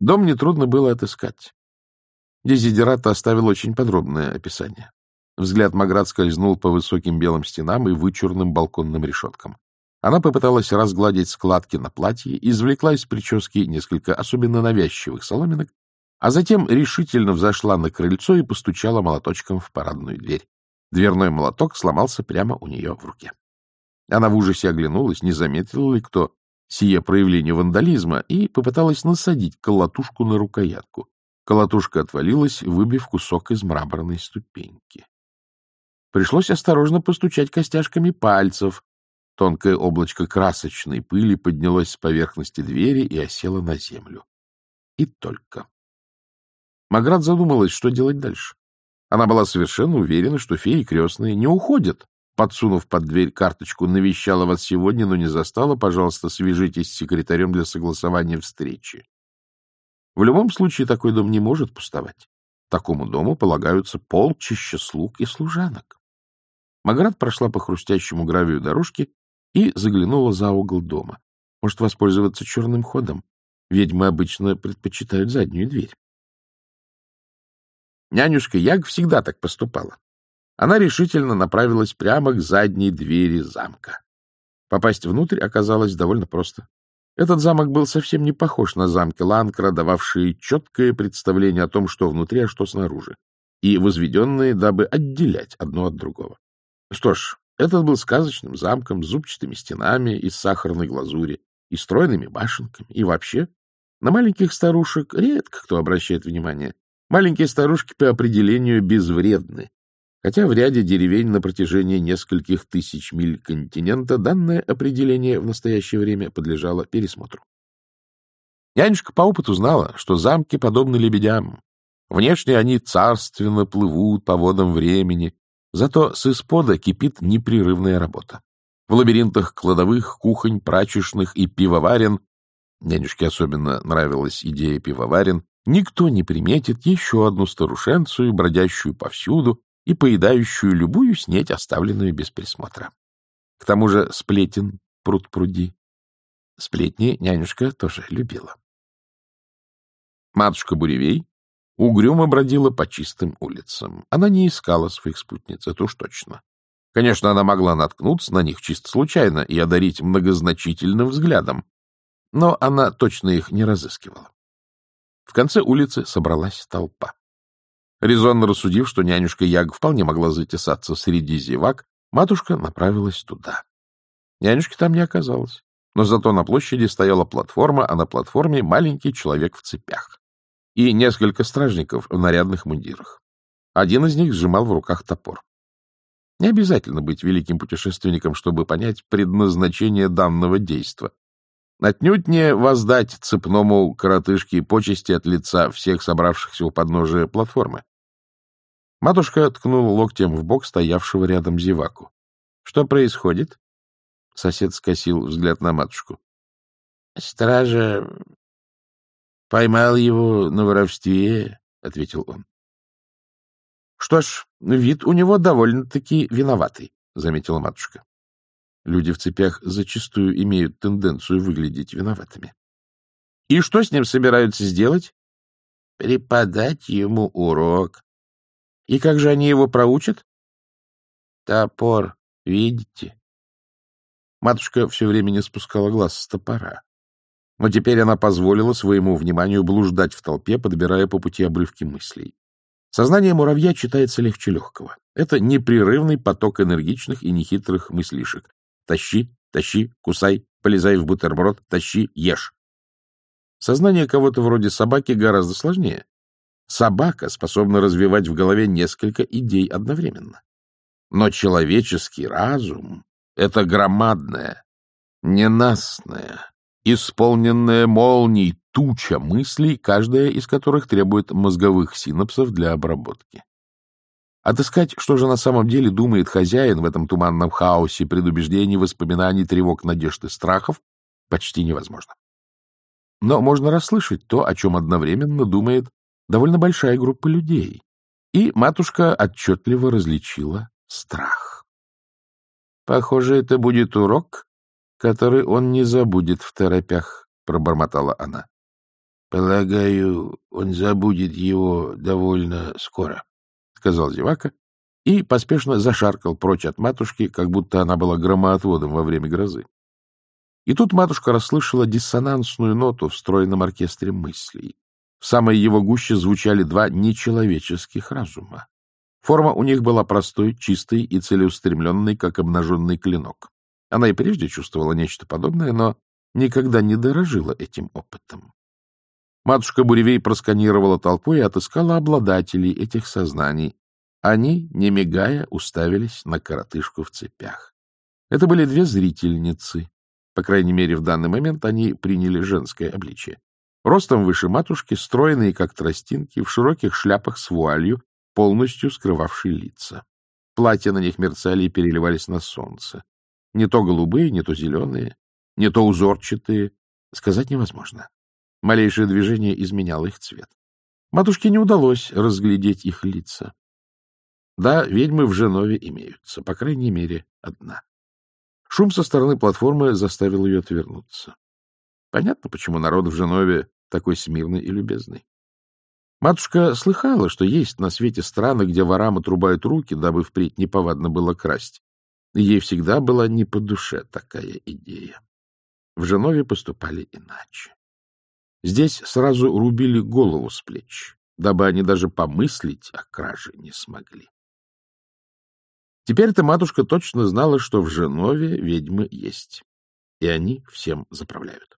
Дом нетрудно было отыскать. Дезидерата оставил очень подробное описание. Взгляд Маград скользнул по высоким белым стенам и вычурным балконным решеткам. Она попыталась разгладить складки на платье, извлекла из прически несколько особенно навязчивых соломинок, а затем решительно взошла на крыльцо и постучала молоточком в парадную дверь. Дверной молоток сломался прямо у нее в руке. Она в ужасе оглянулась, не заметил ли кто сие проявление вандализма, и попыталась насадить колотушку на рукоятку. Колотушка отвалилась, выбив кусок из мраморной ступеньки. Пришлось осторожно постучать костяшками пальцев. Тонкое облачко красочной пыли поднялось с поверхности двери и осело на землю. И только. Маград задумалась, что делать дальше. Она была совершенно уверена, что феи крестные не уходят. Подсунув под дверь карточку «Навещала вас сегодня, но не застала. Пожалуйста, свяжитесь с секретарем для согласования встречи». В любом случае такой дом не может пустовать. Такому дому полагаются полчища слуг и служанок. Маград прошла по хрустящему гравию дорожки и заглянула за угол дома. Может воспользоваться черным ходом. Ведьмы обычно предпочитают заднюю дверь. Нянюшка Яг всегда так поступала. Она решительно направилась прямо к задней двери замка. Попасть внутрь оказалось довольно просто. Этот замок был совсем не похож на замки Ланкра, дававшие четкое представление о том, что внутри, а что снаружи, и возведенные, дабы отделять одно от другого. Что ж, этот был сказочным замком с зубчатыми стенами из сахарной глазури и стройными башенками, и вообще на маленьких старушек редко кто обращает внимание. Маленькие старушки по определению безвредны, хотя в ряде деревень на протяжении нескольких тысяч миль континента данное определение в настоящее время подлежало пересмотру. Нянюшка по опыту знала, что замки подобны лебедям. Внешне они царственно плывут по водам времени, зато с испода кипит непрерывная работа. В лабиринтах кладовых, кухонь, прачечных и пивоварен Нянюшке особенно нравилась идея пивоварен, никто не приметит еще одну старушенцию, бродящую повсюду и поедающую любую снеть, оставленную без присмотра. К тому же сплетен пруд-пруди. Сплетни нянюшка тоже любила. Матушка Буревей угрюмо бродила по чистым улицам. Она не искала своих спутниц, это уж точно. Конечно, она могла наткнуться на них чисто случайно и одарить многозначительным взглядом, но она точно их не разыскивала. В конце улицы собралась толпа. Резонно рассудив, что нянюшка Яг вполне могла затесаться среди зевак, матушка направилась туда. Нянюшки там не оказалось, но зато на площади стояла платформа, а на платформе маленький человек в цепях и несколько стражников в нарядных мундирах. Один из них сжимал в руках топор. Не обязательно быть великим путешественником, чтобы понять предназначение данного действа. Отнюдь не воздать цепному коротышке почести от лица всех собравшихся у подножия платформы. Матушка ткнула локтем в бок стоявшего рядом зеваку. — Что происходит? Сосед скосил взгляд на матушку. — Стража поймал его на воровстве, — ответил он. — Что ж, вид у него довольно-таки виноватый, — заметила матушка. Люди в цепях зачастую имеют тенденцию выглядеть виноватыми. — И что с ним собираются сделать? — Преподать ему урок. — И как же они его проучат? — Топор, видите? Матушка все время не спускала глаз с топора. Но теперь она позволила своему вниманию блуждать в толпе, подбирая по пути обрывки мыслей. Сознание муравья читается легче легкого. Это непрерывный поток энергичных и нехитрых мыслишек, Тащи, тащи, кусай, полезай в бутерброд, тащи, ешь. Сознание кого-то вроде собаки гораздо сложнее. Собака способна развивать в голове несколько идей одновременно. Но человеческий разум — это громадная, ненастная, исполненная молний туча мыслей, каждая из которых требует мозговых синапсов для обработки. Отыскать, что же на самом деле думает хозяин в этом туманном хаосе предубеждений, воспоминаний, тревог, надежд и страхов, почти невозможно. Но можно расслышать то, о чем одновременно думает довольно большая группа людей. И матушка отчетливо различила страх. «Похоже, это будет урок, который он не забудет в торопях», — пробормотала она. — Полагаю, он забудет его довольно скоро, — сказал зевака и поспешно зашаркал прочь от матушки, как будто она была громоотводом во время грозы. И тут матушка расслышала диссонансную ноту в стройном оркестре мыслей. В самой его гуще звучали два нечеловеческих разума. Форма у них была простой, чистой и целеустремленной, как обнаженный клинок. Она и прежде чувствовала нечто подобное, но никогда не дорожила этим опытом. Матушка Буревей просканировала толпу и отыскала обладателей этих сознаний. Они, не мигая, уставились на коротышку в цепях. Это были две зрительницы. По крайней мере, в данный момент они приняли женское обличие. Ростом выше матушки, стройные, как тростинки, в широких шляпах с вуалью, полностью скрывавшие лица. Платья на них мерцали и переливались на солнце. Не то голубые, не то зеленые, не то узорчатые. Сказать невозможно. Малейшее движение изменяло их цвет. Матушке не удалось разглядеть их лица. Да, ведьмы в Женове имеются, по крайней мере, одна. Шум со стороны платформы заставил ее отвернуться. Понятно, почему народ в Женове такой смирный и любезный. Матушка слыхала, что есть на свете страны, где ворам отрубают руки, дабы впредь неповадно было красть. ей всегда была не по душе такая идея. В Женове поступали иначе. Здесь сразу рубили голову с плеч, дабы они даже помыслить о краже не смогли. Теперь-то матушка точно знала, что в Женове ведьмы есть, и они всем заправляют.